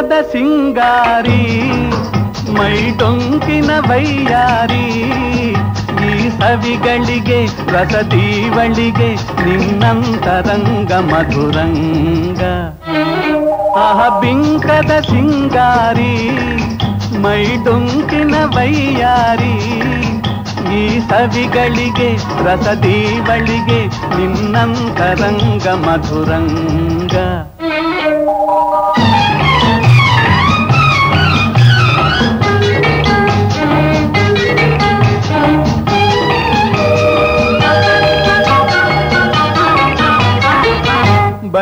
ಮೈಯದ ಸಿಂಗಾರಿ, ಮೈ ಡೊಂಕಿನ ವೈಯಾರಿ ಈ ಸವಿಗಳಿಗೆ ರಸದೀವಳಿಗೆ ನಿನ್ನಂತರಂಗ ಮಧುರಂಗ. ಆಹ, ಬಿಂಕದ ಸಿಂಗಾರಿ, ಮೈ ಡೊಂಕಿನ ವೈಯಾರಿ ಈ ಸವಿಗಳಿಗೆ ರಸದೀವಳಿಗೆ ನಿನ್ನಂತರಂಗ ಮಧುರಂಗ.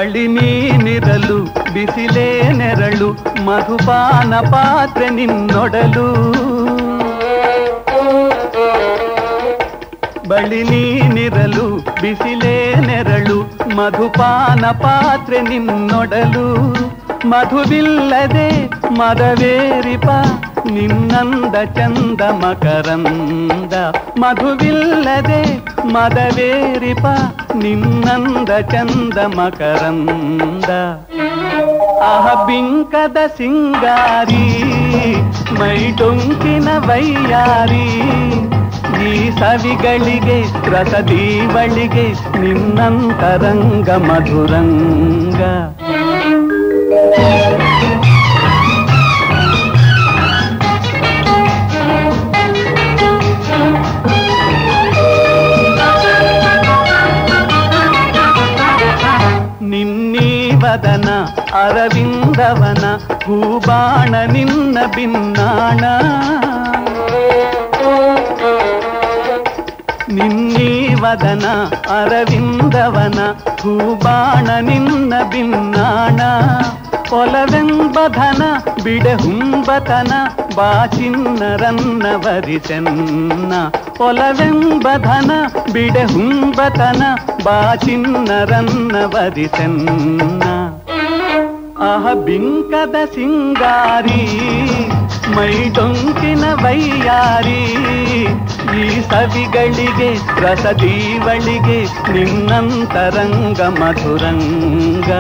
ಬಳಿ ನೀನಿರಲು, ಬಿಸಿಲೇ ನೆರಳು, ಮಧುಪಾನ ಪಾತ್ರೆ ನಿನ್ನೊಡಲು. ಬಳಿ ನೀನಿರಲು, ಬಿಸಿಲೇ ನೆರಳು, ಮಧುಪಾನ ಪಾತ್ರೆ ನಿನ್ನೊಡಲು. ಮಧುವಿಲ್ಲದೆ ಮದವೇರಿಪ ನಿನ್ನಂದ ಚಂದ ಮಕರಂದ ಮಧುವಿಲ್ಲದೆ ಮದವೇರಿಪ ನಿನ್ನಂದ ಚಂದ ಮಕರಂದ ಆಹ ಬಿಂಕದ ಸಿಂಗಾರಿ ಮೈಡೊಂಕಿನ ವೈಯಾರಿ ಈ ಸವಿಗಳಿಗೆ ರಸದೀವಳಿಗೆ ನಿನ್ನಂತರಂಗ ಮಧುರಂಗ ನಿನ್ನೀವದನ ಅರವಿಂದವನ ಹೂಬಾಣ ನಿನ್ನ ಬಿನ್ನಾಣ ನಿನ್ನೀವದನ ಅರವಿಂದವನ ಹೂಬಾಣ ನಿನ್ನ ಬಿನ್ನಾಣ ಒಲವೆಂಬಧನ ಬಿಡೆ ಹುಂಬತನ ಬಾಚಿನ್ನರನ್ನ ವರಿಸೆನ್ನ ಒಲವೆಂಬಧನ ಬಿಡೆ ಹುಂಬತನ ಬಾಚಿನ್ನರನ್ನ ವರಿಸೆನ್ನ ಅಹ ಬಿಂಕದ ಸಿಂಗಾರಿ, ಮೈಡೊಂಕಿನ ವೈಯಾರಿ, ಈ ಸವಿಗಳಿಗೆ, ರಸದೀವಳಿಗೆ ನಿನ್ನಂತರಂಗ ಮಧುರಂಗ.